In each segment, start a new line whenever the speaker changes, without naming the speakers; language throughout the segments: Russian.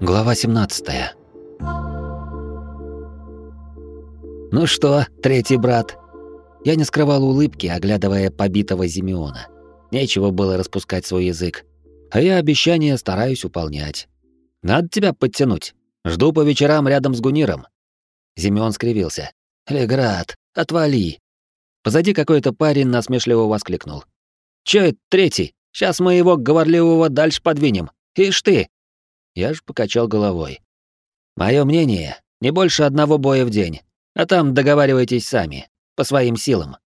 Глава 17. Ну что, третий брат? Я не скрывал улыбки, оглядывая побитого Зимеона. Нечего было распускать свой язык. А я обещания стараюсь выполнять. Надо тебя подтянуть. Жду по вечерам рядом с Гуниром. Зимеон скривился. Леград, отвали. Позади какой-то парень насмешливо воскликнул. Чё это третий? Сейчас мы его говорливого дальше подвинем. Ишь ты, я же покачал головой. Мое мнение, не больше одного боя в день, а там договаривайтесь сами, по своим силам.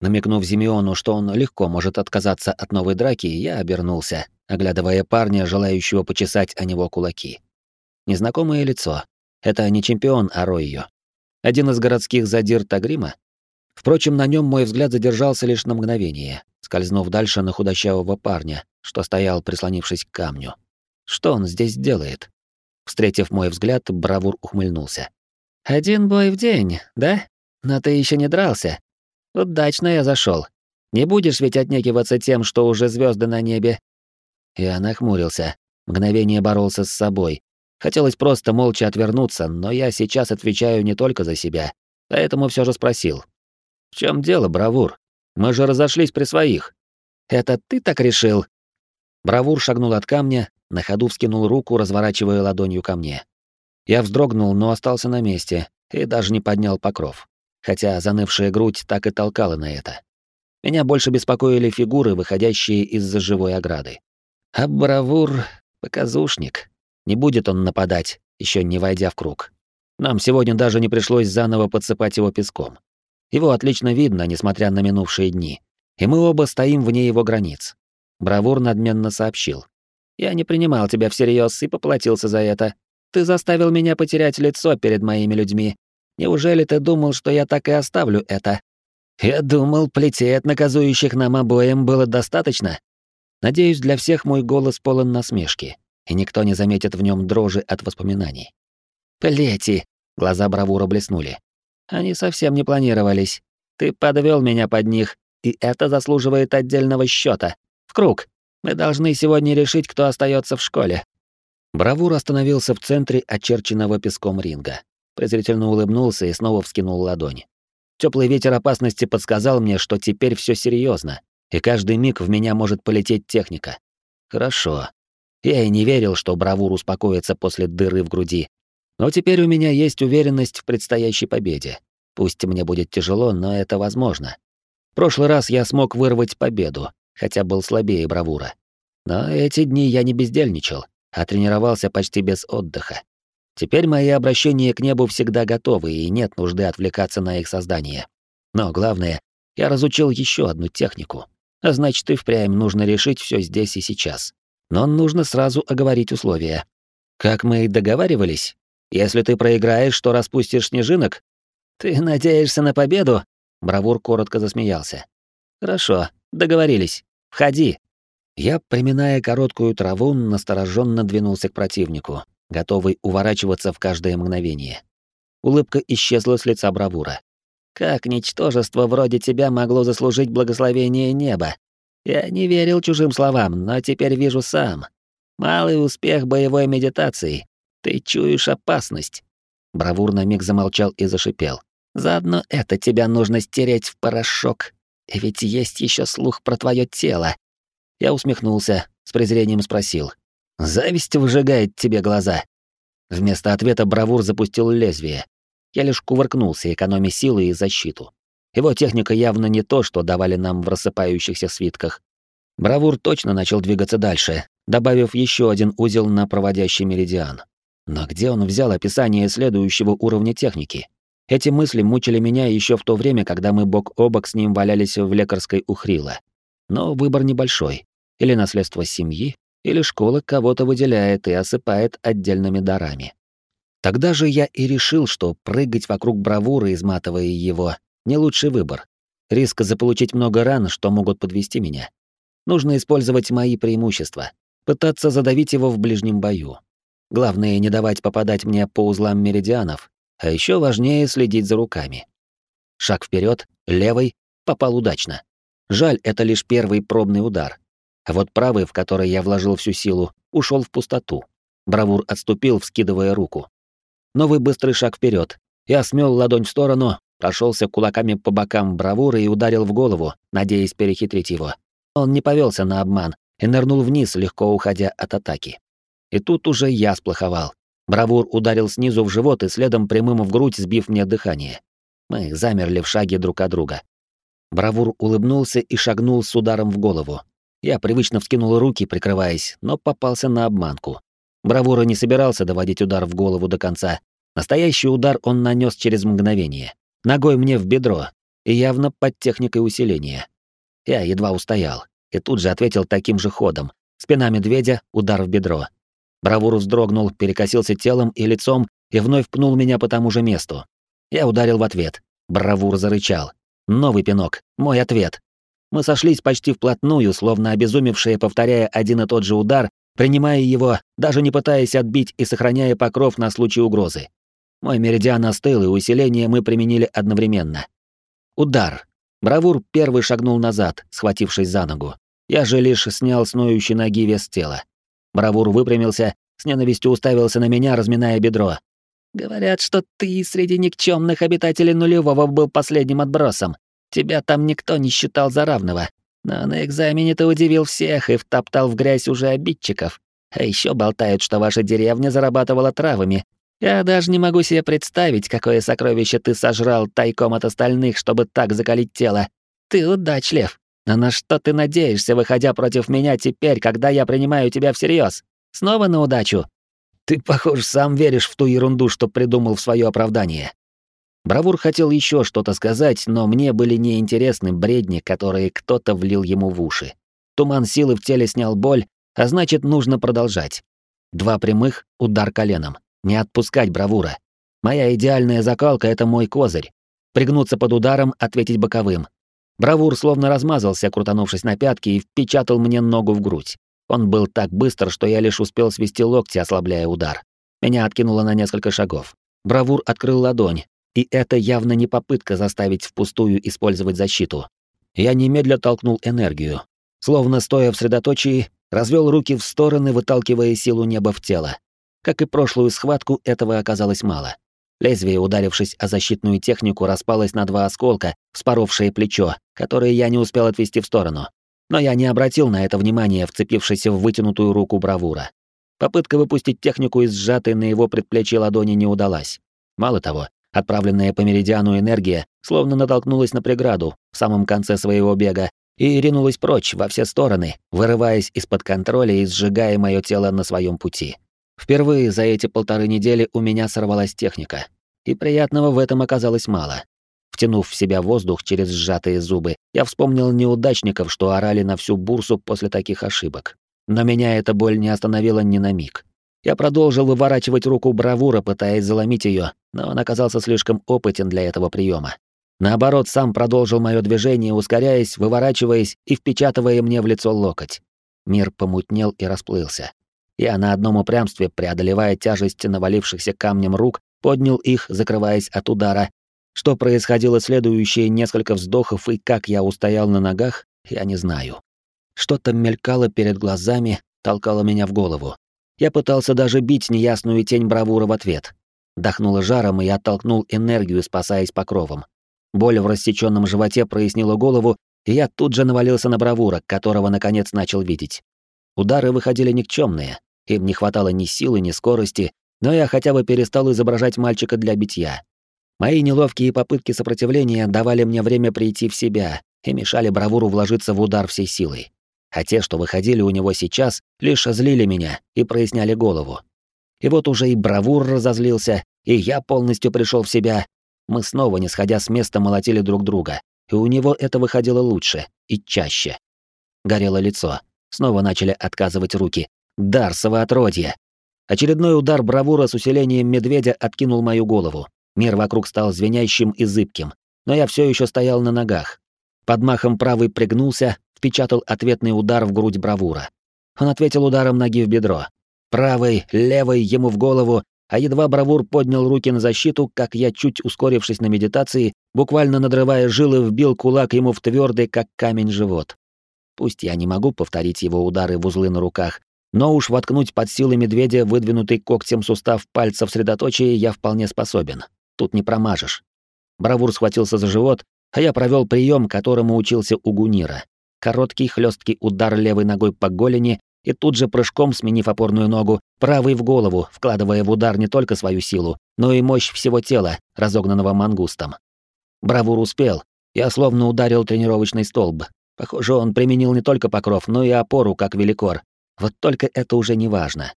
Намекнув Зимеону, что он легко может отказаться от новой драки, я обернулся, оглядывая парня, желающего почесать о него кулаки. Незнакомое лицо. Это не чемпион, а Ройо. Один из городских задир Тагрима. Впрочем, на нем мой взгляд задержался лишь на мгновение, скользнув дальше на худощавого парня, что стоял, прислонившись к камню. Что он здесь делает? Встретив мой взгляд, Бравур ухмыльнулся. «Один бой в день, да? Но ты еще не дрался. Удачно я зашел. Не будешь ведь отнекиваться тем, что уже звезды на небе?» Я нахмурился. Мгновение боролся с собой. Хотелось просто молча отвернуться, но я сейчас отвечаю не только за себя, поэтому все же спросил. «В чем дело, Бравур? Мы же разошлись при своих». «Это ты так решил?» Бравур шагнул от камня, на ходу вскинул руку, разворачивая ладонью ко мне. Я вздрогнул, но остался на месте и даже не поднял покров, хотя занывшая грудь так и толкала на это. Меня больше беспокоили фигуры, выходящие из-за живой ограды. А Бравур — показушник. Не будет он нападать, еще не войдя в круг. Нам сегодня даже не пришлось заново подсыпать его песком. Его отлично видно, несмотря на минувшие дни, и мы оба стоим вне его границ. Бравур надменно сообщил. «Я не принимал тебя всерьез и поплатился за это. Ты заставил меня потерять лицо перед моими людьми. Неужели ты думал, что я так и оставлю это?» «Я думал, плетей от наказующих нам обоим было достаточно?» Надеюсь, для всех мой голос полон насмешки, и никто не заметит в нем дрожи от воспоминаний. «Плети!» — глаза бравура блеснули. «Они совсем не планировались. Ты подвел меня под них, и это заслуживает отдельного счета. В круг. Мы должны сегодня решить, кто остается в школе. Бравур остановился в центре очерченного песком ринга. Презрительно улыбнулся и снова вскинул ладонь. Теплый ветер опасности подсказал мне, что теперь все серьезно, и каждый миг в меня может полететь техника. Хорошо. Я и не верил, что Бравур успокоится после дыры в груди. Но теперь у меня есть уверенность в предстоящей победе. Пусть мне будет тяжело, но это возможно. В прошлый раз я смог вырвать победу, хотя был слабее бравура. Но эти дни я не бездельничал, а тренировался почти без отдыха. Теперь мои обращения к небу всегда готовы, и нет нужды отвлекаться на их создание. Но главное, я разучил еще одну технику. А значит, и впрямь нужно решить все здесь и сейчас. Но нужно сразу оговорить условия. Как мы и договаривались, если ты проиграешь, то распустишь снежинок? Ты надеешься на победу? Бравур коротко засмеялся. Хорошо, договорились. Входи. Я, приминая короткую траву, настороженно двинулся к противнику, готовый уворачиваться в каждое мгновение. Улыбка исчезла с лица бравура. Как ничтожество вроде тебя могло заслужить благословение неба? Я не верил чужим словам, но теперь вижу сам. Малый успех боевой медитации. Ты чуешь опасность. Бравур на миг замолчал и зашипел. Заодно это тебя нужно стереть в порошок. И ведь есть еще слух про твое тело. Я усмехнулся, с презрением спросил. Зависть выжигает тебе глаза. Вместо ответа бравур запустил лезвие. Я лишь кувыркнулся, экономя силы и защиту. Его техника явно не то, что давали нам в рассыпающихся свитках. Бравур точно начал двигаться дальше, добавив еще один узел на проводящий меридиан. Но где он взял описание следующего уровня техники? Эти мысли мучили меня еще в то время, когда мы бок о бок с ним валялись в лекарской ухрила. Но выбор небольшой. Или наследство семьи, или школа кого-то выделяет и осыпает отдельными дарами. Тогда же я и решил, что прыгать вокруг бравуры, изматывая его, не лучший выбор. Риск заполучить много ран, что могут подвести меня. Нужно использовать мои преимущества, пытаться задавить его в ближнем бою. Главное не давать попадать мне по узлам меридианов, а еще важнее следить за руками. Шаг вперед, левый, попал удачно. Жаль, это лишь первый пробный удар. А вот правый, в который я вложил всю силу, ушел в пустоту. Бравур отступил, вскидывая руку. Новый быстрый шаг вперед. Я смел ладонь в сторону, прошелся кулаками по бокам бравуры и ударил в голову, надеясь перехитрить его. Он не повелся на обман и нырнул вниз, легко уходя от атаки. И тут уже я сплоховал. Бравур ударил снизу в живот и следом прямым в грудь, сбив мне дыхание. Мы замерли в шаге друг от друга. Бравур улыбнулся и шагнул с ударом в голову. Я привычно вскинул руки, прикрываясь, но попался на обманку. Бравура не собирался доводить удар в голову до конца. Настоящий удар он нанес через мгновение. Ногой мне в бедро, и явно под техникой усиления. Я едва устоял, и тут же ответил таким же ходом. Спина медведя, удар в бедро. Бравур вздрогнул, перекосился телом и лицом и вновь пнул меня по тому же месту. Я ударил в ответ. Бравур зарычал. Новый пинок. Мой ответ. Мы сошлись почти вплотную, словно обезумевшие, повторяя один и тот же удар, принимая его, даже не пытаясь отбить и сохраняя покров на случай угрозы. Мой меридиан остыл, и усиление мы применили одновременно. Удар. Бравур первый шагнул назад, схватившись за ногу. Я же лишь снял с ноющей ноги вес тела. Бравур выпрямился, с ненавистью уставился на меня, разминая бедро. Говорят, что ты среди никчемных обитателей нулевого был последним отбросом. Тебя там никто не считал за равного. Но на экзамене ты удивил всех и втоптал в грязь уже обидчиков. А еще болтают, что ваша деревня зарабатывала травами. Я даже не могу себе представить, какое сокровище ты сожрал тайком от остальных, чтобы так закалить тело. Ты удачлив. Но на что ты надеешься, выходя против меня теперь, когда я принимаю тебя всерьез? Снова на удачу? Ты, похож, сам веришь в ту ерунду, что придумал в свое оправдание. Бравур хотел еще что-то сказать, но мне были неинтересны бредни, которые кто-то влил ему в уши. Туман силы в теле снял боль, а значит, нужно продолжать. Два прямых, удар коленом. Не отпускать бравура. Моя идеальная закалка — это мой козырь. Пригнуться под ударом, ответить боковым. Бравур словно размазался, крутанувшись на пятки, и впечатал мне ногу в грудь. Он был так быстр, что я лишь успел свести локти, ослабляя удар. Меня откинуло на несколько шагов. Бравур открыл ладонь, и это явно не попытка заставить впустую использовать защиту. Я немедля толкнул энергию. Словно стоя в средоточии, развел руки в стороны, выталкивая силу неба в тело. Как и прошлую схватку, этого оказалось мало. Лезвие, ударившись о защитную технику, распалось на два осколка, вспоровшие плечо, которые я не успел отвести в сторону но я не обратил на это внимания, вцепившись в вытянутую руку бравура. Попытка выпустить технику из сжатой на его предплечье ладони не удалась. Мало того, отправленная по меридиану энергия словно натолкнулась на преграду в самом конце своего бега и ринулась прочь во все стороны, вырываясь из-под контроля и сжигая мое тело на своем пути. Впервые за эти полторы недели у меня сорвалась техника, и приятного в этом оказалось мало. Втянув в себя воздух через сжатые зубы, я вспомнил неудачников, что орали на всю бурсу после таких ошибок. Но меня эта боль не остановила ни на миг. Я продолжил выворачивать руку бравура, пытаясь заломить ее, но он оказался слишком опытен для этого приема. Наоборот, сам продолжил мое движение, ускоряясь, выворачиваясь и впечатывая мне в лицо локоть. Мир помутнел и расплылся. Я на одном упрямстве, преодолевая тяжесть навалившихся камнем рук, поднял их, закрываясь от удара, что происходило следующие несколько вздохов и как я устоял на ногах, я не знаю. Что-то мелькало перед глазами, толкало меня в голову. Я пытался даже бить неясную тень бравура в ответ. Дохнуло жаром, и я оттолкнул энергию, спасаясь покровом. Боль в рассеченном животе прояснила голову, и я тут же навалился на бравура, которого наконец начал видеть. Удары выходили никчемные, им не хватало ни силы, ни скорости, но я хотя бы перестал изображать мальчика для битья. Мои неловкие попытки сопротивления давали мне время прийти в себя и мешали бравуру вложиться в удар всей силой. А те, что выходили у него сейчас, лишь злили меня и проясняли голову. И вот уже и бравур разозлился, и я полностью пришел в себя. Мы снова, не сходя с места, молотили друг друга, и у него это выходило лучше и чаще. Горело лицо. Снова начали отказывать руки. Дарсово отродье. Очередной удар бравура с усилением медведя откинул мою голову. Мир вокруг стал звенящим и зыбким, но я все еще стоял на ногах. Под махом правый пригнулся, впечатал ответный удар в грудь бравура. Он ответил ударом ноги в бедро. Правый, левый ему в голову, а едва бравур поднял руки на защиту, как я, чуть ускорившись на медитации, буквально надрывая жилы, вбил кулак ему в твердый, как камень, живот. Пусть я не могу повторить его удары в узлы на руках, но уж воткнуть под силы медведя выдвинутый когтем сустав пальца в средоточие я вполне способен. Тут не промажешь. Бравур схватился за живот, а я провел прием, которому учился у Гунира. Короткий хлесткий удар левой ногой по голени и тут же прыжком, сменив опорную ногу, правой в голову, вкладывая в удар не только свою силу, но и мощь всего тела, разогнанного мангустом. Бравур успел. Я словно ударил тренировочный столб. Похоже, он применил не только покров, но и опору, как великор. Вот только это уже не важно.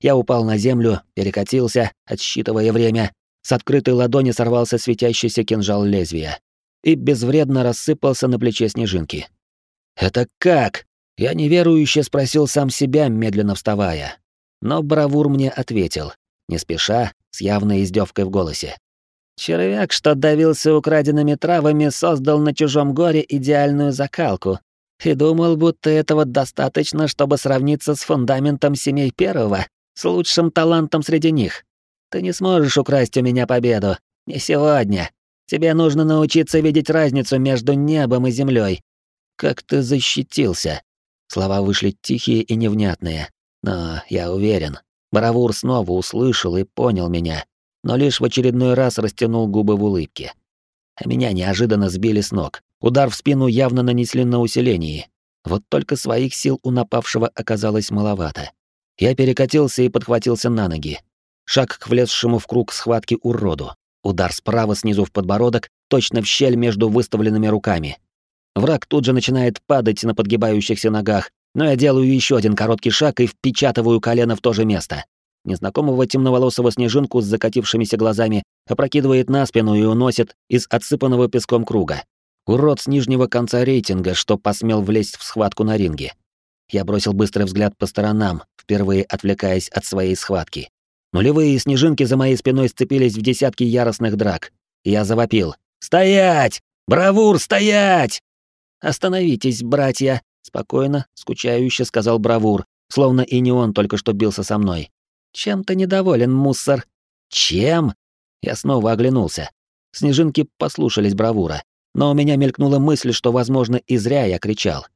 Я упал на землю, перекатился, отсчитывая время. С открытой ладони сорвался светящийся кинжал лезвия и безвредно рассыпался на плече снежинки. «Это как?» Я неверующе спросил сам себя, медленно вставая. Но бравур мне ответил, не спеша, с явной издевкой в голосе. Червяк, что давился украденными травами, создал на чужом горе идеальную закалку. И думал, будто этого достаточно, чтобы сравниться с фундаментом семей первого, с лучшим талантом среди них. Ты не сможешь украсть у меня победу. Не сегодня. Тебе нужно научиться видеть разницу между небом и землей. Как ты защитился? Слова вышли тихие и невнятные, но я уверен, Баравур снова услышал и понял меня, но лишь в очередной раз растянул губы в улыбке. А меня неожиданно сбили с ног. Удар в спину явно нанесли на усилении. Вот только своих сил у напавшего оказалось маловато. Я перекатился и подхватился на ноги. Шаг к влезшему в круг схватки уроду. Удар справа снизу в подбородок, точно в щель между выставленными руками. Враг тут же начинает падать на подгибающихся ногах, но я делаю еще один короткий шаг и впечатываю колено в то же место. Незнакомого темноволосого снежинку с закатившимися глазами опрокидывает на спину и уносит из отсыпанного песком круга. Урод с нижнего конца рейтинга, что посмел влезть в схватку на ринге. Я бросил быстрый взгляд по сторонам, впервые отвлекаясь от своей схватки. Нулевые снежинки за моей спиной сцепились в десятки яростных драк. Я завопил. «Стоять! Бравур, стоять!» «Остановитесь, братья!» — спокойно, скучающе сказал Бравур, словно и не он только что бился со мной. «Чем ты недоволен, муссор?» «Чем?» Я снова оглянулся. Снежинки послушались Бравура, но у меня мелькнула мысль, что, возможно, и зря я кричал.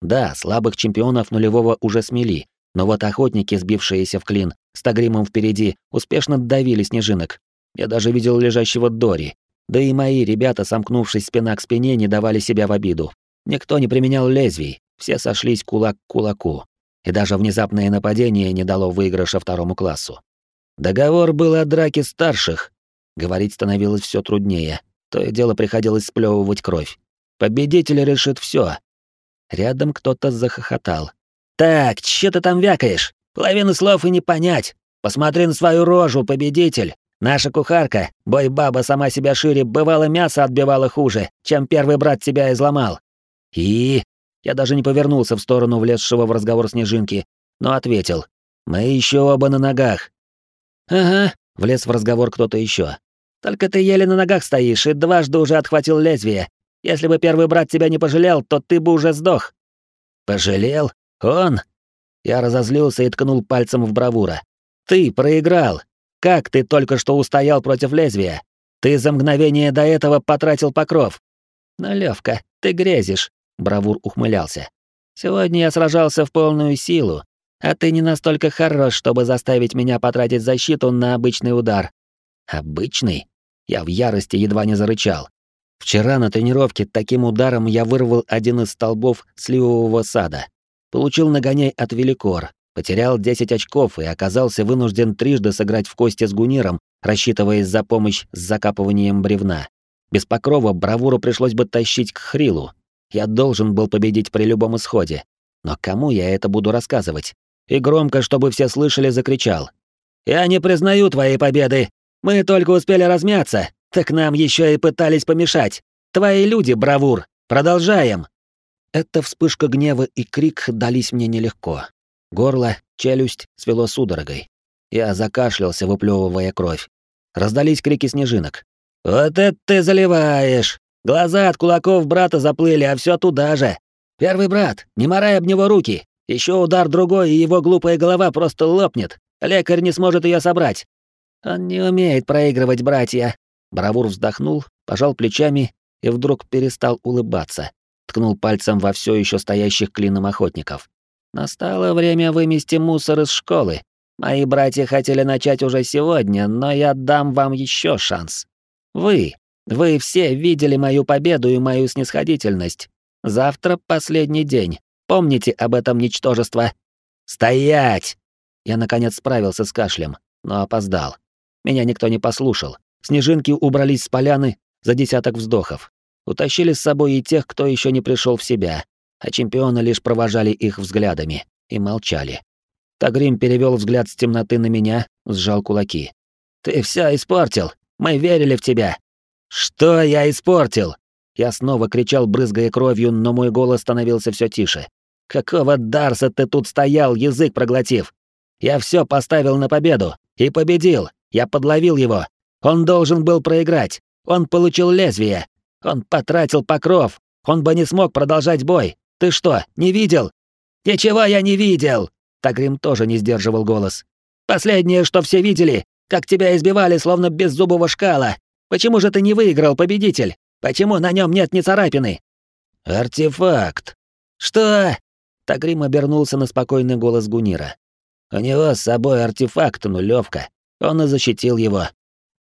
Да, слабых чемпионов нулевого уже смели, но вот охотники, сбившиеся в клин, с Тагримом впереди, успешно давили снежинок. Я даже видел лежащего Дори. Да и мои ребята, сомкнувшись спина к спине, не давали себя в обиду. Никто не применял лезвий, все сошлись кулак к кулаку. И даже внезапное нападение не дало выигрыша второму классу. Договор был о драке старших. Говорить становилось все труднее. То и дело приходилось сплевывать кровь. Победитель решит все. Рядом кто-то захохотал. «Так, что ты там вякаешь? Половину слов и не понять. Посмотри на свою рожу, победитель. Наша кухарка, бой-баба сама себя шире, бывало мясо отбивала хуже, чем первый брат тебя изломал. «И?» Я даже не повернулся в сторону влезшего в разговор снежинки, но ответил. «Мы еще оба на ногах». «Ага», — влез в разговор кто-то еще. «Только ты еле на ногах стоишь и дважды уже отхватил лезвие. Если бы первый брат тебя не пожалел, то ты бы уже сдох». «Пожалел? Он?» Я разозлился и ткнул пальцем в бравура. «Ты проиграл. Как ты только что устоял против лезвия? Ты за мгновение до этого потратил покров». «Ну, Лёвка, ты грезишь. Бравур ухмылялся. «Сегодня я сражался в полную силу, а ты не настолько хорош, чтобы заставить меня потратить защиту на обычный удар». «Обычный?» Я в ярости едва не зарычал. Вчера на тренировке таким ударом я вырвал один из столбов сливового сада. Получил нагоняй от Великор, потерял 10 очков и оказался вынужден трижды сыграть в кости с Гуниром, рассчитываясь за помощь с закапыванием бревна. Без покрова бравуру пришлось бы тащить к Хрилу, я должен был победить при любом исходе. Но кому я это буду рассказывать? И громко, чтобы все слышали, закричал. «Я не признаю твоей победы! Мы только успели размяться, так нам еще и пытались помешать! Твои люди, бравур! Продолжаем!» Эта вспышка гнева и крик дались мне нелегко. Горло, челюсть свело судорогой. Я закашлялся, выплевывая кровь. Раздались крики снежинок. «Вот это ты заливаешь! Глаза от кулаков брата заплыли, а все туда же. Первый брат, не морай об него руки. Еще удар другой, и его глупая голова просто лопнет. Лекарь не сможет ее собрать. Он не умеет проигрывать, братья. Бравур вздохнул, пожал плечами и вдруг перестал улыбаться. Ткнул пальцем во все еще стоящих клином охотников. Настало время вымести мусор из школы. Мои братья хотели начать уже сегодня, но я дам вам еще шанс. Вы, вы все видели мою победу и мою снисходительность. Завтра последний день. Помните об этом ничтожество. Стоять! Я наконец справился с кашлем, но опоздал. Меня никто не послушал. Снежинки убрались с поляны за десяток вздохов. Утащили с собой и тех, кто еще не пришел в себя, а чемпионы лишь провожали их взглядами и молчали. Тагрим перевел взгляд с темноты на меня, сжал кулаки. «Ты все испортил! Мы верили в тебя!» «Что я испортил?» Я снова кричал, брызгая кровью, но мой голос становился все тише. «Какого Дарса ты тут стоял, язык проглотив? Я все поставил на победу и победил. Я подловил его. Он должен был проиграть. Он получил лезвие. Он потратил покров. Он бы не смог продолжать бой. Ты что, не видел? Ничего я не видел. Тагрим тоже не сдерживал голос. Последнее, что все видели, как тебя избивали, словно беззубого шкала. Почему же ты не выиграл, победитель? Почему на нем нет ни царапины? Артефакт. Что? Тагрим обернулся на спокойный голос Гунира. У него с собой артефакт, нулевка. Он и защитил его.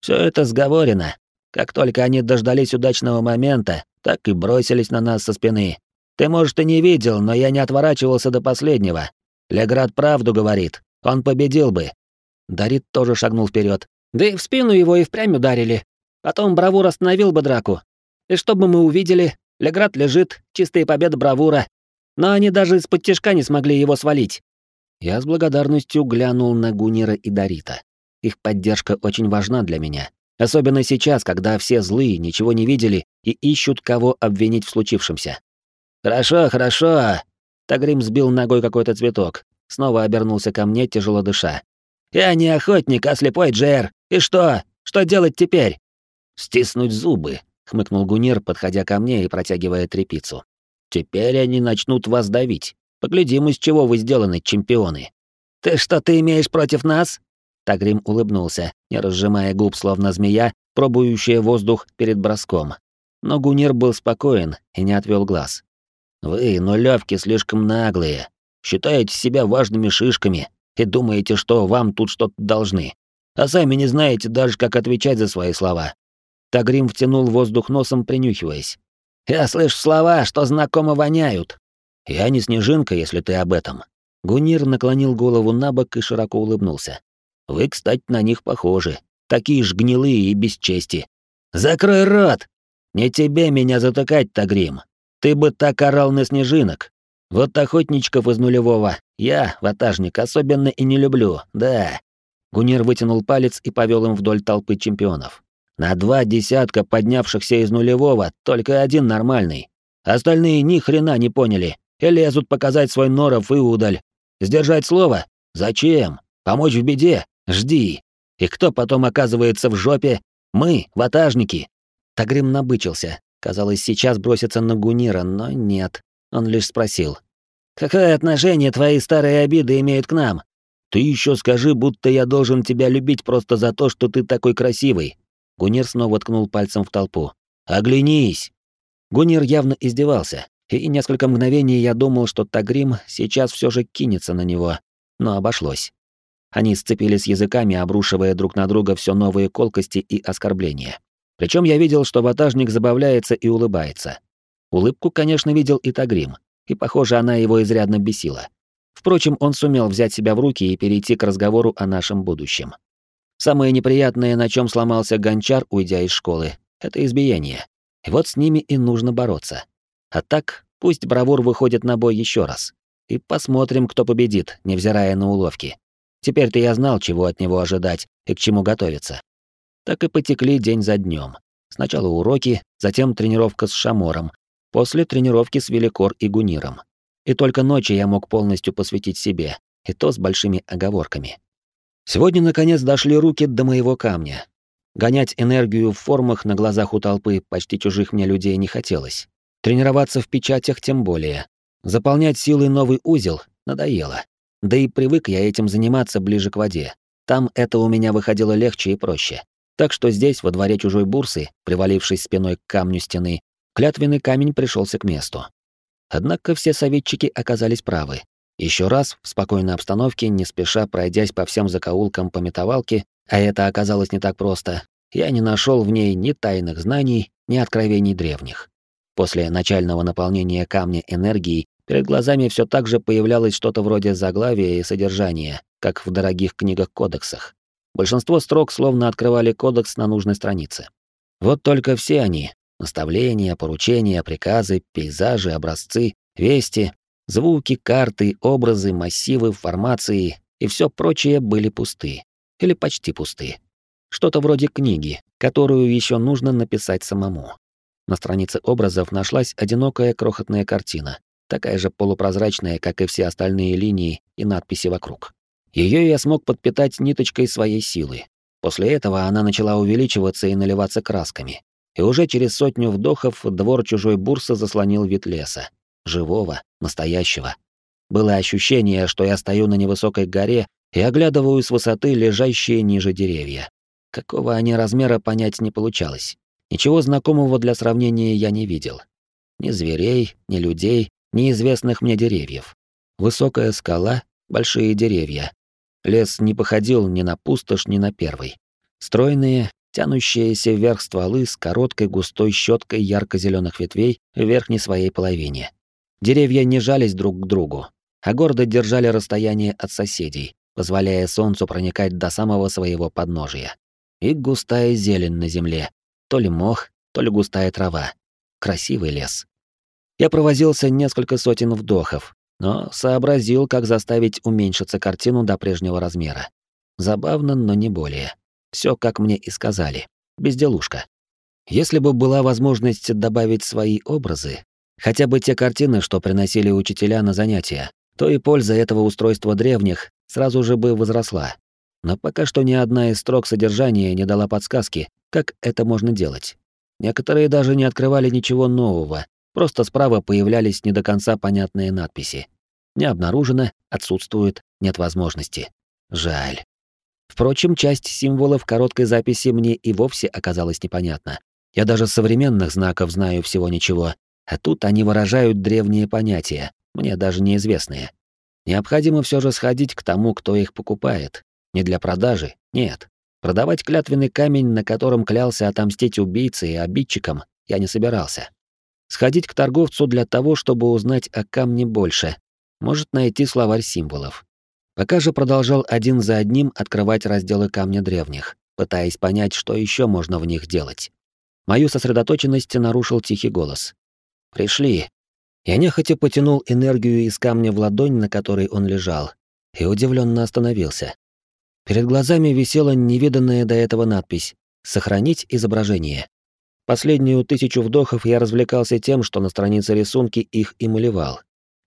Все это сговорено. Как только они дождались удачного момента, так и бросились на нас со спины. Ты, может, и не видел, но я не отворачивался до последнего. Леград правду говорит. Он победил бы. Дарит тоже шагнул вперед. Да и в спину его и впрямь ударили. Потом Бравур остановил бы драку. И что бы мы увидели? Леград лежит, чистая победа Бравура. Но они даже из-под тяжка не смогли его свалить. Я с благодарностью глянул на Гунира и Дарита. Их поддержка очень важна для меня. Особенно сейчас, когда все злые, ничего не видели и ищут, кого обвинить в случившемся. «Хорошо, хорошо!» Тагрим сбил ногой какой-то цветок. Снова обернулся ко мне, тяжело дыша. «Я не охотник, а слепой Джер. И что? Что делать теперь?» «Стиснуть зубы», — хмыкнул Гунир, подходя ко мне и протягивая трепицу. «Теперь они начнут вас давить. Поглядим, из чего вы сделаны, чемпионы». «Ты что-то имеешь против нас?» Тагрим улыбнулся, не разжимая губ, словно змея, пробующая воздух перед броском. Но Гунир был спокоен и не отвел глаз. «Вы, нулевки, слишком наглые. Считаете себя важными шишками и думаете, что вам тут что-то должны. А сами не знаете даже, как отвечать за свои слова». Тагрим втянул воздух носом, принюхиваясь. «Я слышу слова, что знакомо воняют». «Я не снежинка, если ты об этом». Гунир наклонил голову на бок и широко улыбнулся. Вы, кстати, на них похожи. Такие ж гнилые и без чести. Закрой рот! Не тебе меня затыкать, Тагрим. Ты бы так орал на снежинок. Вот охотничков из нулевого я, ватажник, особенно и не люблю, да. Гунир вытянул палец и повел им вдоль толпы чемпионов. На два десятка поднявшихся из нулевого только один нормальный. Остальные ни хрена не поняли и лезут показать свой норов и удаль. Сдержать слово? Зачем? Помочь в беде? Жди. И кто потом оказывается в жопе? Мы, ватажники. Тагрим набычился. Казалось, сейчас бросится на Гунира, но нет. Он лишь спросил. «Какое отношение твои старые обиды имеют к нам?» «Ты еще скажи, будто я должен тебя любить просто за то, что ты такой красивый». Гунир снова ткнул пальцем в толпу. «Оглянись!» Гунир явно издевался, и несколько мгновений я думал, что Тагрим сейчас все же кинется на него, но обошлось. Они сцепились языками, обрушивая друг на друга все новые колкости и оскорбления. Причем я видел, что ватажник забавляется и улыбается. Улыбку, конечно, видел и Тагрим, и, похоже, она его изрядно бесила. Впрочем, он сумел взять себя в руки и перейти к разговору о нашем будущем. Самое неприятное, на чем сломался гончар, уйдя из школы, это избиение. И вот с ними и нужно бороться. А так, пусть Бравур выходит на бой еще раз. И посмотрим, кто победит, невзирая на уловки. Теперь-то я знал, чего от него ожидать и к чему готовиться. Так и потекли день за днем. Сначала уроки, затем тренировка с Шамором, после тренировки с Великор и Гуниром. И только ночи я мог полностью посвятить себе, и то с большими оговорками. Сегодня, наконец, дошли руки до моего камня. Гонять энергию в формах на глазах у толпы почти чужих мне людей не хотелось. Тренироваться в печатях тем более. Заполнять силой новый узел надоело. Да и привык я этим заниматься ближе к воде. Там это у меня выходило легче и проще. Так что здесь, во дворе чужой бурсы, привалившись спиной к камню стены, клятвенный камень пришелся к месту. Однако все советчики оказались правы. Еще раз, в спокойной обстановке, не спеша пройдясь по всем закоулкам пометовалки, а это оказалось не так просто, я не нашел в ней ни тайных знаний, ни откровений древних. После начального наполнения камня энергией перед глазами все так же появлялось что-то вроде заглавия и содержания, как в дорогих книгах-кодексах. Большинство строк словно открывали кодекс на нужной странице. Вот только все они — наставления, поручения, приказы, пейзажи, образцы, вести, звуки, карты, образы, массивы, формации и все прочее были пусты. Или почти пусты. Что-то вроде книги, которую еще нужно написать самому. На странице образов нашлась одинокая крохотная картина, такая же полупрозрачная, как и все остальные линии и надписи вокруг. Ее я смог подпитать ниточкой своей силы. После этого она начала увеличиваться и наливаться красками. И уже через сотню вдохов двор чужой бурсы заслонил вид леса. Живого, настоящего. Было ощущение, что я стою на невысокой горе и оглядываю с высоты лежащие ниже деревья. Какого они размера понять не получалось. Ничего знакомого для сравнения я не видел. Ни зверей, ни людей, ни известных мне деревьев. Высокая скала, большие деревья. Лес не походил ни на пустошь, ни на первый. Стройные, тянущиеся вверх стволы с короткой густой щеткой ярко зеленых ветвей в верхней своей половине. Деревья не жались друг к другу, а гордо держали расстояние от соседей, позволяя солнцу проникать до самого своего подножия. И густая зелень на земле, то ли мох, то ли густая трава. Красивый лес. Я провозился несколько сотен вдохов, но сообразил, как заставить уменьшиться картину до прежнего размера. Забавно, но не более. Все, как мне и сказали. Безделушка. Если бы была возможность добавить свои образы, хотя бы те картины, что приносили учителя на занятия, то и польза этого устройства древних сразу же бы возросла. Но пока что ни одна из строк содержания не дала подсказки, как это можно делать. Некоторые даже не открывали ничего нового, просто справа появлялись не до конца понятные надписи. Не обнаружено, отсутствует, нет возможности. Жаль. Впрочем, часть символов короткой записи мне и вовсе оказалась непонятна. Я даже современных знаков знаю всего ничего, а тут они выражают древние понятия, мне даже неизвестные. Необходимо все же сходить к тому, кто их покупает. Не для продажи, нет. Продавать клятвенный камень, на котором клялся отомстить убийце и обидчикам, я не собирался. Сходить к торговцу для того, чтобы узнать о камне больше. Может найти словарь символов. Пока же продолжал один за одним открывать разделы камня древних, пытаясь понять, что еще можно в них делать. Мою сосредоточенность нарушил тихий голос. «Пришли». Я нехотя потянул энергию из камня в ладонь, на которой он лежал, и удивленно остановился. Перед глазами висела невиданная до этого надпись «Сохранить изображение». Последнюю тысячу вдохов я развлекался тем, что на странице рисунки их эмалевал.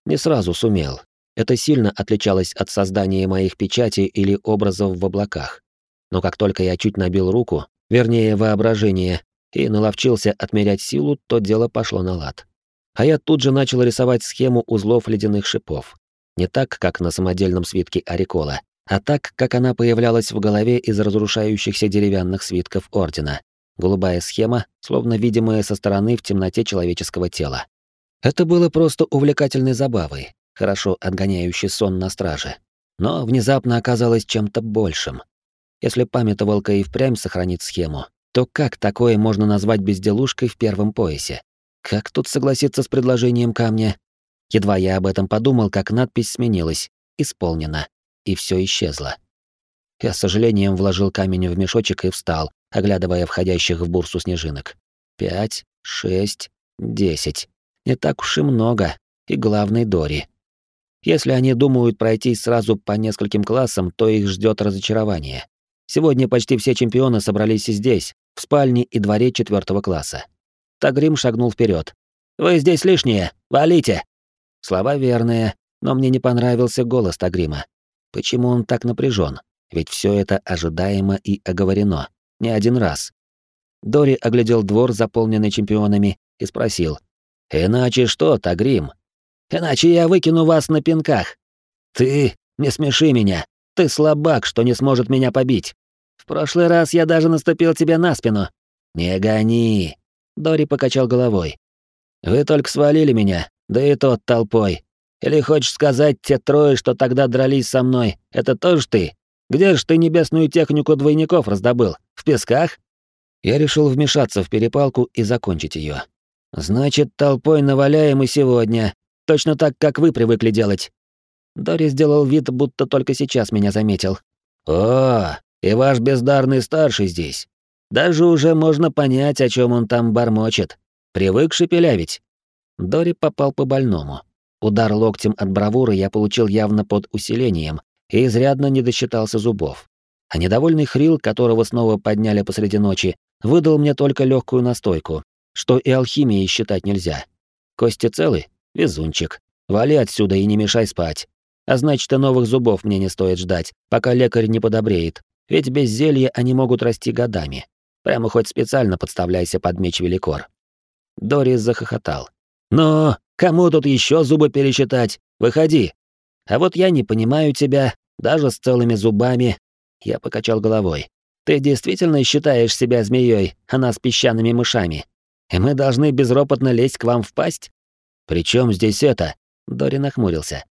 Не сразу сумел. Это сильно отличалось от создания моих печатей или образов в облаках. Но как только я чуть набил руку, вернее воображение, и наловчился отмерять силу, то дело пошло на лад. А я тут же начал рисовать схему узлов ледяных шипов. Не так, как на самодельном свитке Арикола, а так, как она появлялась в голове из разрушающихся деревянных свитков Ордена. Голубая схема, словно видимая со стороны в темноте человеческого тела. Это было просто увлекательной забавой, хорошо отгоняющей сон на страже. Но внезапно оказалось чем-то большим. Если памятовалка и впрямь сохранит схему, то как такое можно назвать безделушкой в первом поясе? Как тут согласиться с предложением камня? Едва я об этом подумал, как надпись сменилась. Исполнено и все исчезло. Я с сожалением вложил камень в мешочек и встал, оглядывая входящих в бурсу снежинок. Пять, шесть, десять. Не так уж и много. И главный Дори. Если они думают пройти сразу по нескольким классам, то их ждет разочарование. Сегодня почти все чемпионы собрались здесь, в спальне и дворе четвертого класса. Тагрим шагнул вперед. «Вы здесь лишние! Валите!» Слова верные, но мне не понравился голос Тагрима. Почему он так напряжен? Ведь все это ожидаемо и оговорено. Не один раз. Дори оглядел двор, заполненный чемпионами, и спросил. «Иначе что, Тагрим? Иначе я выкину вас на пинках. Ты, не смеши меня. Ты слабак, что не сможет меня побить. В прошлый раз я даже наступил тебе на спину. Не гони. Дори покачал головой. Вы только свалили меня, да и тот толпой. Или хочешь сказать, те трое, что тогда дрались со мной, это тоже ты? Где ж ты небесную технику двойников раздобыл? В песках?» Я решил вмешаться в перепалку и закончить ее. «Значит, толпой наваляем и сегодня. Точно так, как вы привыкли делать». Дори сделал вид, будто только сейчас меня заметил. «О, и ваш бездарный старший здесь. Даже уже можно понять, о чем он там бормочет. Привык шепелявить». Дори попал по больному. Удар локтем от бравуры я получил явно под усилением и изрядно не досчитался зубов. А недовольный Хрил, которого снова подняли посреди ночи, выдал мне только легкую настойку, что и алхимией считать нельзя. Кости целы? Везунчик. Вали отсюда и не мешай спать. А значит, и новых зубов мне не стоит ждать, пока лекарь не подобреет. Ведь без зелья они могут расти годами. Прямо хоть специально подставляйся под меч Великор. Дорис захохотал. «Ну, кому тут еще зубы пересчитать? Выходи!» «А вот я не понимаю тебя, даже с целыми зубами». Я покачал головой. Ты действительно считаешь себя змеей, а нас песчаными мышами? И мы должны безропотно лезть к вам в пасть? Причем здесь это? Дори нахмурился.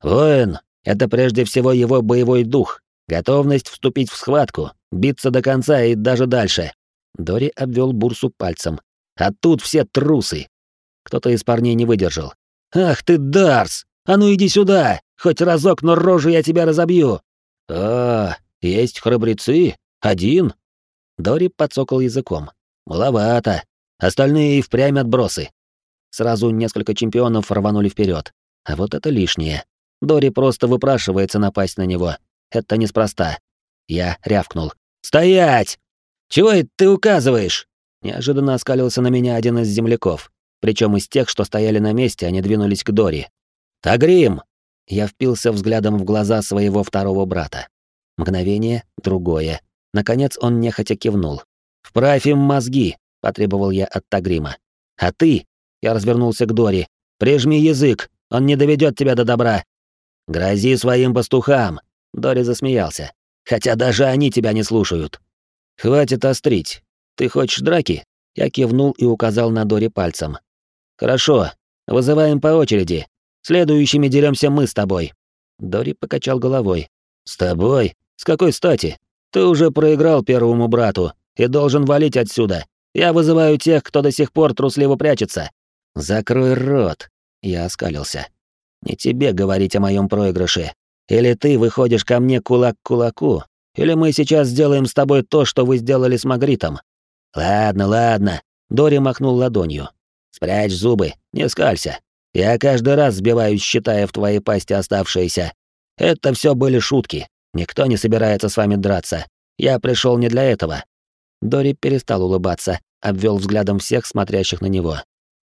Воин — это прежде всего его боевой дух, готовность вступить в схватку, биться до конца и даже дальше. Дори обвел бурсу пальцем. А тут все трусы. Кто-то из парней не выдержал. «Ах ты, Дарс! А ну иди сюда! Хоть разок, но рожу я тебя разобью!» «О, есть храбрецы, один? Дори подсокал языком. Маловато. Остальные и впрямь отбросы. Сразу несколько чемпионов рванули вперед. А вот это лишнее. Дори просто выпрашивается напасть на него. Это неспроста. Я рявкнул. «Стоять! Чего это ты указываешь?» Неожиданно оскалился на меня один из земляков. Причем из тех, что стояли на месте, они двинулись к Дори. «Тагрим!» Я впился взглядом в глаза своего второго брата. Мгновение, другое. Наконец он нехотя кивнул. «Вправь им мозги!» — потребовал я от Тагрима. «А ты?» — я развернулся к Дори. «Прижми язык, он не доведет тебя до добра!» «Грози своим пастухам!» — Дори засмеялся. «Хотя даже они тебя не слушают!» «Хватит острить. Ты хочешь драки?» Я кивнул и указал на Дори пальцем. «Хорошо, вызываем по очереди. Следующими деремся мы с тобой». Дори покачал головой. «С тобой? С какой стати? Ты уже проиграл первому брату и должен валить отсюда. Я вызываю тех, кто до сих пор трусливо прячется. Закрой рот. Я оскалился. Не тебе говорить о моем проигрыше. Или ты выходишь ко мне кулак к кулаку, или мы сейчас сделаем с тобой то, что вы сделали с Магритом. Ладно, ладно. Дори махнул ладонью. Спрячь зубы, не скалься. Я каждый раз сбиваюсь, считая в твоей пасти оставшиеся. Это все были шутки. Никто не собирается с вами драться. Я пришел не для этого. Дори перестал улыбаться, обвел взглядом всех смотрящих на него.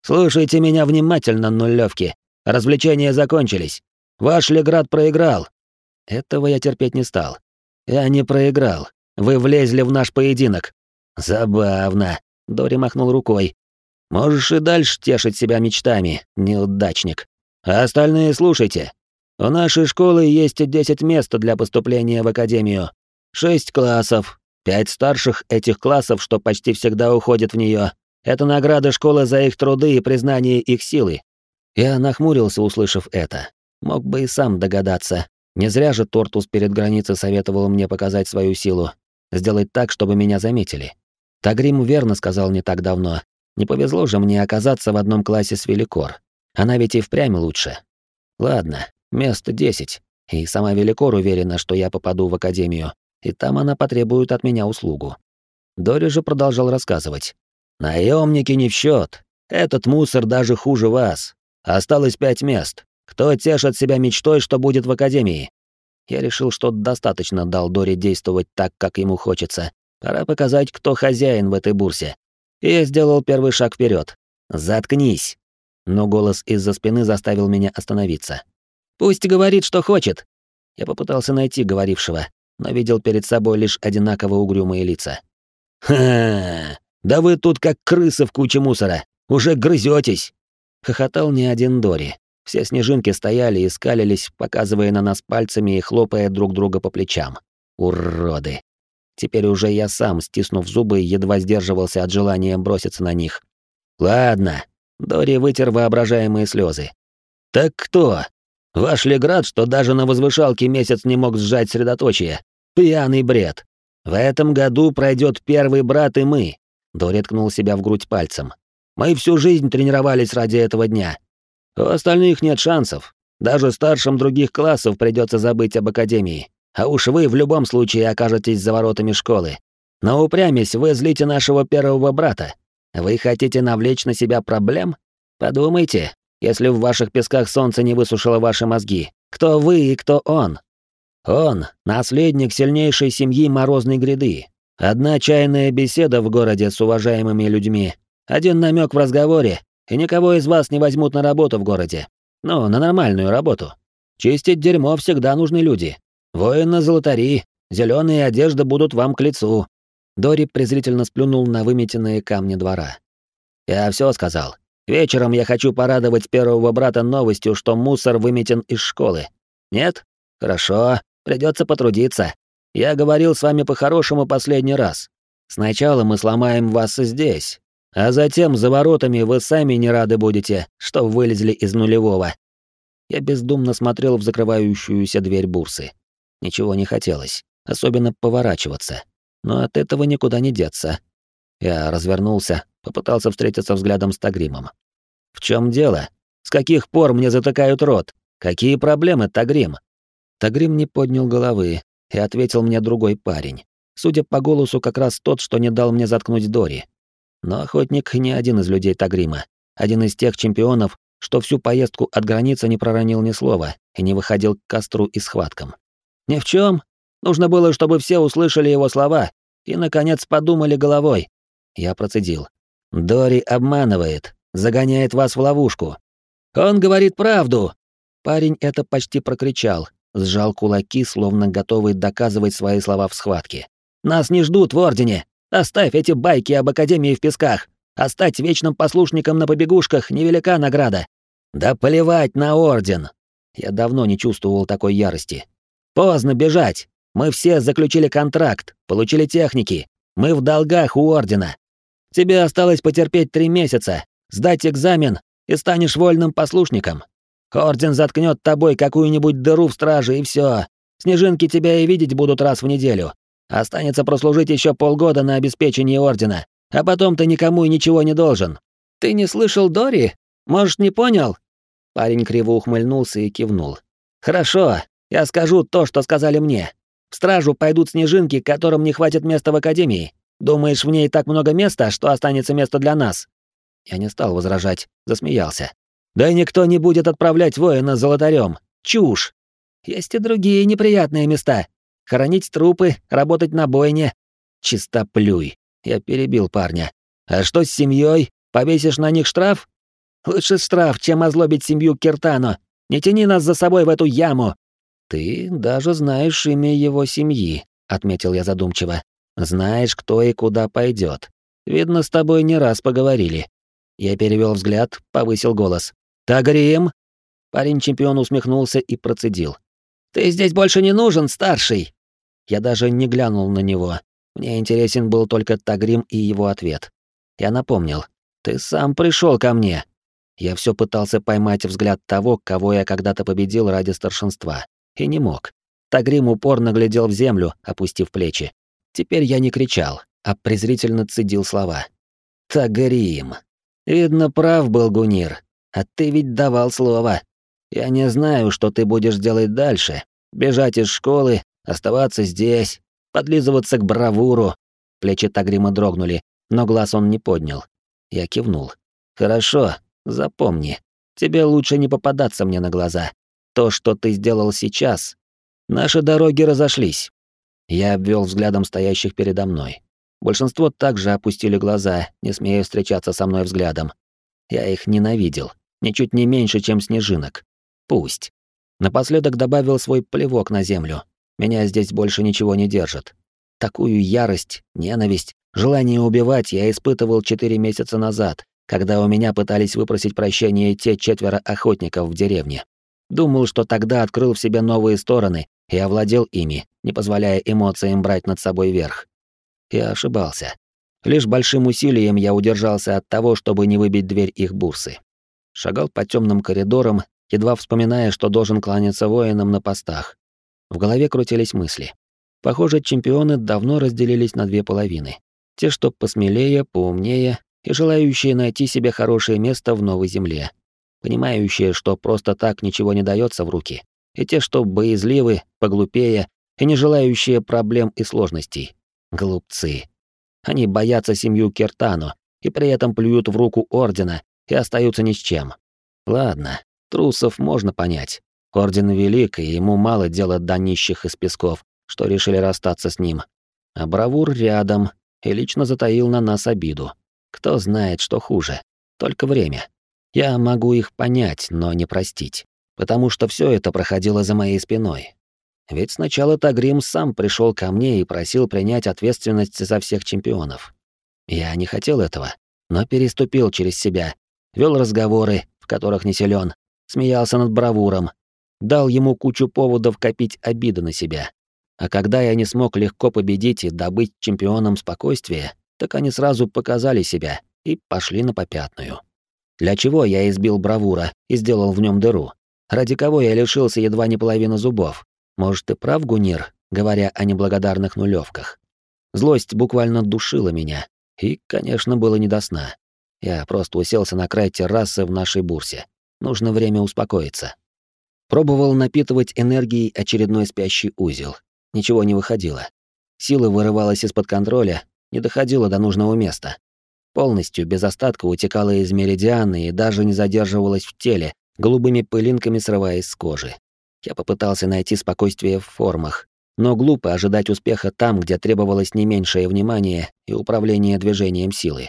Слушайте меня внимательно, нулевки. Развлечения закончились. Ваш Леград проиграл. Этого я терпеть не стал. Я не проиграл. Вы влезли в наш поединок. Забавно. Дори махнул рукой. Можешь и дальше тешить себя мечтами, неудачник. А остальные слушайте. У нашей школы есть 10 мест для поступления в академию. Шесть классов. Пять старших этих классов, что почти всегда уходят в нее. Это награда школы за их труды и признание их силы. Я нахмурился, услышав это. Мог бы и сам догадаться. Не зря же Тортус перед границей советовал мне показать свою силу. Сделать так, чтобы меня заметили. Тагрим верно сказал не так давно. Не повезло же мне оказаться в одном классе с Великор. Она ведь и впрямь лучше. Ладно, Место десять. И сама Великор уверена, что я попаду в академию, и там она потребует от меня услугу. Дори же продолжал рассказывать. Наемники не в счет. Этот мусор даже хуже вас. Осталось пять мест. Кто тешит себя мечтой, что будет в академии? Я решил, что достаточно дал Дори действовать так, как ему хочется. Пора показать, кто хозяин в этой бурсе. И я сделал первый шаг вперед. Заткнись. Но голос из-за спины заставил меня остановиться. Пусть говорит, что хочет. Я попытался найти говорившего, но видел перед собой лишь одинаково угрюмые лица. Ха! Да вы тут как крысы в куче мусора. Уже грызетесь. Хохотал не один Дори. Все снежинки стояли и скалились, показывая на нас пальцами и хлопая друг друга по плечам. Уроды. Теперь уже я сам, стиснув зубы, едва сдерживался от желания броситься на них. Ладно. Дори вытер воображаемые слезы. Так кто? Ваш Леград, что даже на возвышалке месяц не мог сжать средоточие. Пьяный бред. В этом году пройдет первый брат и мы. Дори ткнул себя в грудь пальцем. Мы всю жизнь тренировались ради этого дня. У остальных нет шансов. Даже старшим других классов придется забыть об академии. А уж вы в любом случае окажетесь за воротами школы. Но упрямясь, вы злите нашего первого брата. Вы хотите навлечь на себя проблем? Подумайте, если в ваших песках солнце не высушило ваши мозги, кто вы и кто он? Он — наследник сильнейшей семьи Морозной гряды. Одна чайная беседа в городе с уважаемыми людьми, один намек в разговоре, и никого из вас не возьмут на работу в городе. Ну, на нормальную работу. Чистить дерьмо всегда нужны люди. Воины-золотари, зеленые одежды будут вам к лицу. Дори презрительно сплюнул на выметенные камни двора. Я все сказал. Вечером я хочу порадовать первого брата новостью, что мусор выметен из школы. Нет? Хорошо, придется потрудиться. Я говорил с вами по-хорошему последний раз. Сначала мы сломаем вас здесь, а затем за воротами вы сами не рады будете, что вылезли из нулевого. Я бездумно смотрел в закрывающуюся дверь бурсы. Ничего не хотелось, особенно поворачиваться. Но от этого никуда не деться. Я развернулся, попытался встретиться взглядом с Тагримом. В чем дело? С каких пор мне затыкают рот? Какие проблемы, Тагрим? Тагрим не поднял головы и ответил мне другой парень. Судя по голосу, как раз тот, что не дал мне заткнуть Дори. Но охотник не один из людей Тагрима, один из тех чемпионов, что всю поездку от границы не проронил ни слова и не выходил к костру и схваткам. Ни в чем. Нужно было, чтобы все услышали его слова и, наконец, подумали головой. Я процедил. Дори обманывает, загоняет вас в ловушку. Он говорит правду. Парень это почти прокричал, сжал кулаки, словно готовый доказывать свои слова в схватке. Нас не ждут в Ордене. Оставь эти байки об Академии в песках. А стать вечным послушником на побегушках — невелика награда. Да плевать на Орден. Я давно не чувствовал такой ярости. Поздно бежать. Мы все заключили контракт, получили техники. Мы в долгах у Ордена. Тебе осталось потерпеть три месяца, сдать экзамен и станешь вольным послушником. Орден заткнет тобой какую-нибудь дыру в страже, и все. Снежинки тебя и видеть будут раз в неделю. Останется прослужить еще полгода на обеспечении ордена, а потом ты никому и ничего не должен. Ты не слышал Дори? Может, не понял? Парень криво ухмыльнулся и кивнул. Хорошо, я скажу то, что сказали мне. В стражу пойдут снежинки, которым не хватит места в академии. Думаешь, в ней так много места, что останется место для нас? Я не стал возражать, засмеялся. Да никто не будет отправлять воина золотарем. Чушь. Есть и другие неприятные места. Хоронить трупы, работать на бойне. Чистоплюй. Я перебил парня. А что с семьей? Повесишь на них штраф? Лучше штраф, чем озлобить семью Киртано. Не тяни нас за собой в эту яму. Ты даже знаешь имя его семьи, отметил я задумчиво. Знаешь, кто и куда пойдет. Видно, с тобой не раз поговорили. Я перевел взгляд, повысил голос. Тагрим? Парень-чемпион усмехнулся и процедил. «Ты здесь больше не нужен, старший!» Я даже не глянул на него. Мне интересен был только Тагрим и его ответ. Я напомнил. «Ты сам пришел ко мне!» Я все пытался поймать взгляд того, кого я когда-то победил ради старшинства. И не мог. Тагрим упорно глядел в землю, опустив плечи. Теперь я не кричал, а презрительно цедил слова. «Тагрим! Видно, прав был Гунир. А ты ведь давал слово. Я не знаю, что ты будешь делать дальше. Бежать из школы, оставаться здесь, подлизываться к бравуру. Плечи Тагрима дрогнули, но глаз он не поднял. Я кивнул. Хорошо, запомни. Тебе лучше не попадаться мне на глаза. То, что ты сделал сейчас. Наши дороги разошлись. Я обвел взглядом стоящих передо мной. Большинство также опустили глаза, не смея встречаться со мной взглядом. Я их ненавидел, ничуть не меньше, чем снежинок. Пусть. Напоследок добавил свой плевок на землю. Меня здесь больше ничего не держит. Такую ярость, ненависть, желание убивать я испытывал четыре месяца назад, когда у меня пытались выпросить прощение те четверо охотников в деревне. Думал, что тогда открыл в себе новые стороны и овладел ими, не позволяя эмоциям брать над собой верх. Я ошибался. Лишь большим усилием я удержался от того, чтобы не выбить дверь их бурсы. Шагал по темным коридорам, едва вспоминая, что должен кланяться воинам на постах. В голове крутились мысли. Похоже, чемпионы давно разделились на две половины. Те, что посмелее, поумнее и желающие найти себе хорошее место в новой земле. Понимающие, что просто так ничего не дается в руки. И те, что боязливы, поглупее и не желающие проблем и сложностей. Глупцы. Они боятся семью Кертано и при этом плюют в руку Ордена и остаются ни с чем. Ладно, трусов можно понять. Орден велик, и ему мало дела до нищих из песков, что решили расстаться с ним. А Бравур рядом и лично затаил на нас обиду. Кто знает, что хуже. Только время. Я могу их понять, но не простить. Потому что все это проходило за моей спиной. Ведь сначала Тагрим сам пришел ко мне и просил принять ответственность за всех чемпионов. Я не хотел этого, но переступил через себя, вел разговоры, в которых не силен, смеялся над бравуром, дал ему кучу поводов копить обиды на себя. А когда я не смог легко победить и добыть чемпионом спокойствие, так они сразу показали себя и пошли на попятную. Для чего я избил бравура и сделал в нем дыру? Ради кого я лишился едва не половины зубов? Может, ты прав, Гунир, говоря о неблагодарных нулевках? Злость буквально душила меня, и, конечно, было не до сна. Я просто уселся на край террасы в нашей бурсе. Нужно время успокоиться. Пробовал напитывать энергией очередной спящий узел. Ничего не выходило. Сила вырывалась из-под контроля, не доходила до нужного места. Полностью, без остатка утекала из меридиана и даже не задерживалась в теле, голубыми пылинками срываясь с кожи. Я попытался найти спокойствие в формах, но глупо ожидать успеха там, где требовалось не меньшее внимание и управление движением силы.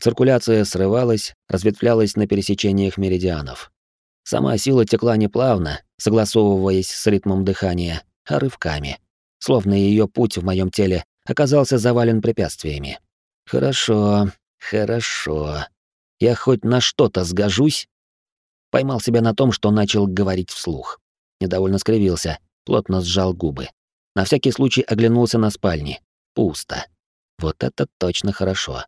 Циркуляция срывалась, разветвлялась на пересечениях меридианов. Сама сила текла неплавно, согласовываясь с ритмом дыхания, а рывками. Словно ее путь в моем теле оказался завален препятствиями. Хорошо, хорошо. Я хоть на что-то сгожусь? Поймал себя на том, что начал говорить вслух. Недовольно скривился, плотно сжал губы. На всякий случай оглянулся на спальни. Пусто. Вот это точно хорошо.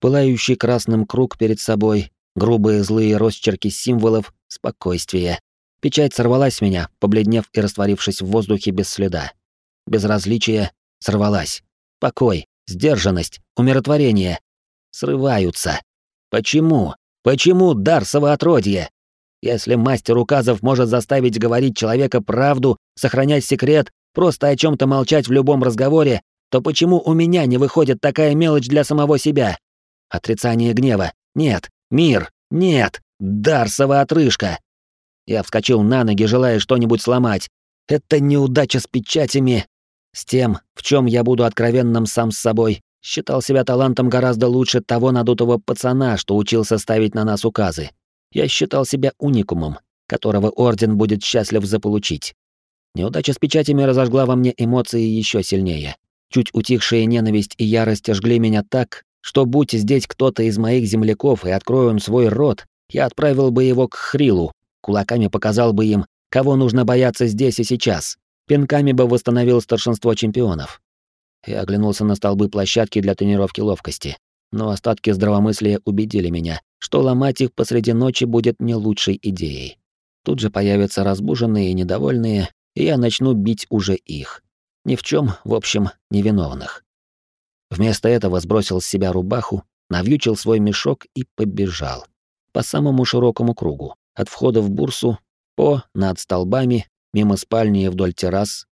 Пылающий красным круг перед собой, грубые злые росчерки символов, спокойствие. Печать сорвалась с меня, побледнев и растворившись в воздухе без следа. Безразличие сорвалась. Покой, сдержанность, умиротворение. Срываются. Почему? Почему Дарсово отродье? Если мастер указов может заставить говорить человека правду, сохранять секрет, просто о чем то молчать в любом разговоре, то почему у меня не выходит такая мелочь для самого себя? Отрицание гнева. Нет. Мир. Нет. Дарсова отрыжка. Я вскочил на ноги, желая что-нибудь сломать. Это неудача с печатями. С тем, в чем я буду откровенным сам с собой, считал себя талантом гораздо лучше того надутого пацана, что учился ставить на нас указы я считал себя уникумом, которого Орден будет счастлив заполучить. Неудача с печатями разожгла во мне эмоции еще сильнее. Чуть утихшая ненависть и ярость жгли меня так, что будь здесь кто-то из моих земляков и открою он свой рот, я отправил бы его к Хрилу, кулаками показал бы им, кого нужно бояться здесь и сейчас, пинками бы восстановил старшинство чемпионов. Я оглянулся на столбы площадки для тренировки ловкости, но остатки здравомыслия убедили меня, что ломать их посреди ночи будет не лучшей идеей. Тут же появятся разбуженные и недовольные, и я начну бить уже их. Ни в чем, в общем, невиновных. Вместо этого сбросил с себя рубаху, навьючил свой мешок и побежал. По самому широкому кругу, от входа в бурсу, по, над столбами, мимо спальни и вдоль террас.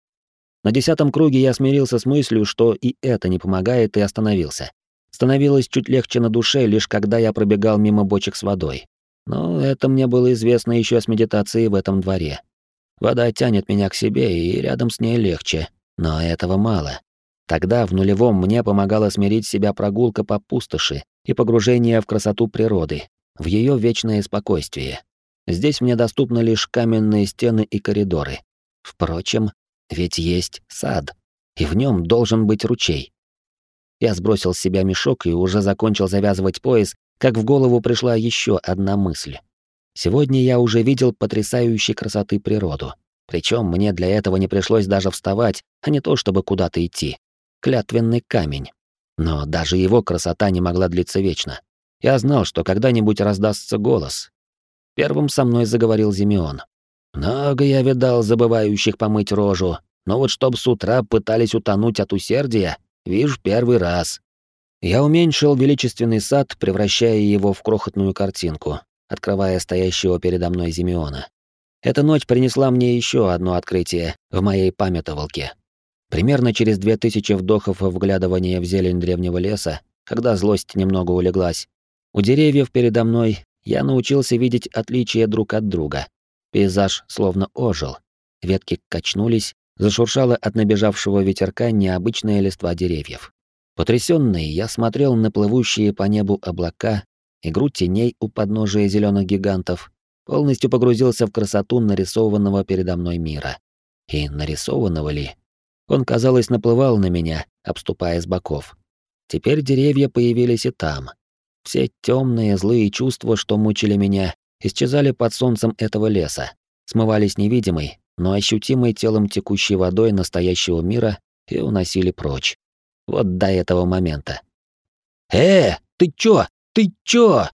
На десятом круге я смирился с мыслью, что и это не помогает, и остановился. Становилось чуть легче на душе, лишь когда я пробегал мимо бочек с водой. Но это мне было известно еще с медитацией в этом дворе. Вода тянет меня к себе, и рядом с ней легче. Но этого мало. Тогда в нулевом мне помогала смирить себя прогулка по пустоши и погружение в красоту природы, в ее вечное спокойствие. Здесь мне доступны лишь каменные стены и коридоры. Впрочем, ведь есть сад, и в нем должен быть ручей. Я сбросил с себя мешок и уже закончил завязывать пояс, как в голову пришла еще одна мысль. Сегодня я уже видел потрясающей красоты природу. Причем мне для этого не пришлось даже вставать, а не то чтобы куда-то идти. Клятвенный камень. Но даже его красота не могла длиться вечно. Я знал, что когда-нибудь раздастся голос. Первым со мной заговорил Зимеон. Много я видал забывающих помыть рожу, но вот чтоб с утра пытались утонуть от усердия, вижу первый раз. Я уменьшил величественный сад, превращая его в крохотную картинку, открывая стоящего передо мной Зимеона. Эта ночь принесла мне еще одно открытие в моей памятовалке. Примерно через две тысячи вдохов вглядывания в зелень древнего леса, когда злость немного улеглась, у деревьев передо мной я научился видеть отличия друг от друга. Пейзаж словно ожил. Ветки качнулись, зашуршало от набежавшего ветерка необычная листва деревьев. Потрясённый, я смотрел на плывущие по небу облака, игру теней у подножия зеленых гигантов, полностью погрузился в красоту нарисованного передо мной мира. И нарисованного ли? Он, казалось, наплывал на меня, обступая с боков. Теперь деревья появились и там. Все темные злые чувства, что мучили меня, исчезали под солнцем этого леса, смывались невидимой, но ощутимой телом текущей водой настоящего мира и уносили прочь. Вот до этого момента. «Э, ты чё? Ты чё?»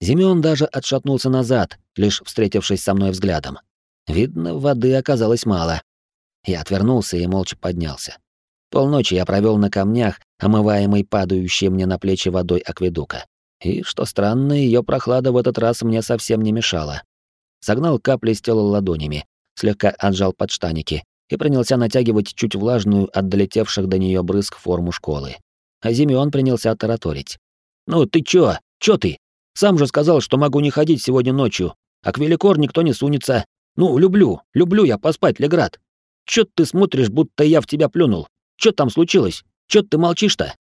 Зимён даже отшатнулся назад, лишь встретившись со мной взглядом. Видно, воды оказалось мало. Я отвернулся и молча поднялся. Полночи я провел на камнях, омываемой падающей мне на плечи водой акведука. И, что странно, ее прохлада в этот раз мне совсем не мешала. Согнал капли с тела ладонями, слегка отжал подштаники и принялся натягивать чуть влажную от долетевших до нее брызг форму школы. А Зимеон принялся тараторить. «Ну ты чё? Чё ты? Сам же сказал, что могу не ходить сегодня ночью, а к Великор никто не сунется. Ну, люблю, люблю я поспать, Леград. Чё ты смотришь, будто я в тебя плюнул? Чё там случилось? Чё ты молчишь-то?»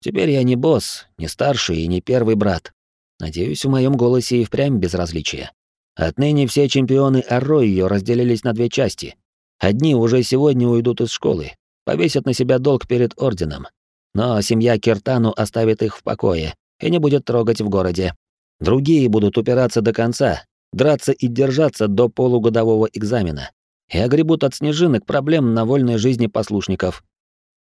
Теперь я не босс, не старший и не первый брат. Надеюсь, в моем голосе и впрямь безразличие. Отныне все чемпионы Арройо разделились на две части. Одни уже сегодня уйдут из школы, повесят на себя долг перед орденом. Но семья Киртану оставит их в покое и не будет трогать в городе. Другие будут упираться до конца, драться и держаться до полугодового экзамена. И огребут от снежинок проблем на вольной жизни послушников.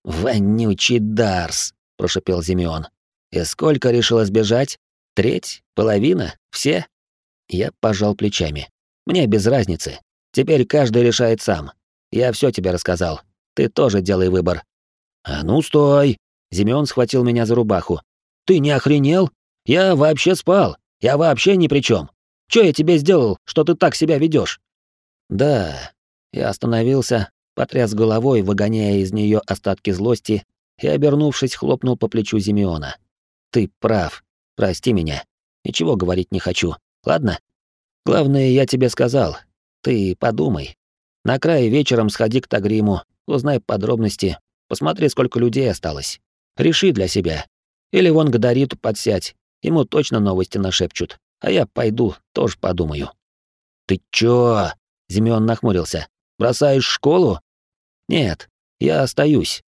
«Вонючий Дарс!» — прошипел Зимеон. «И сколько решила сбежать? Треть? Половина? Все?» Я пожал плечами. «Мне без разницы. Теперь каждый решает сам. Я все тебе рассказал. Ты тоже делай выбор». «А ну, стой!» Зимеон схватил меня за рубаху. «Ты не охренел? Я вообще спал. Я вообще ни при чем. Что я тебе сделал, что ты так себя ведешь? «Да». Я остановился, потряс головой, выгоняя из нее остатки злости и, обернувшись, хлопнул по плечу Зимеона. «Ты прав. Прости меня. Ничего говорить не хочу. Ладно? Главное, я тебе сказал. Ты подумай. На край вечером сходи к Тагриму, узнай подробности, посмотри, сколько людей осталось. Реши для себя. Или вон к Дариту подсядь, ему точно новости нашепчут, а я пойду, тоже подумаю». «Ты чё?» — Зимеон нахмурился. «Бросаешь школу?» «Нет, я остаюсь.